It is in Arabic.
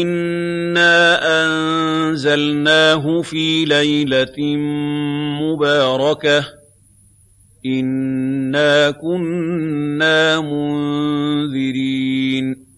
إِنَّا أَنزَلْنَاهُ فِي لَيْلَةٍ مُّبَارَكَةٍ ۚ إِنَّا كُنَّا مُنذِرِينَ